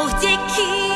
Oh, take.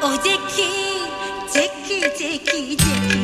おじきじきじきじき。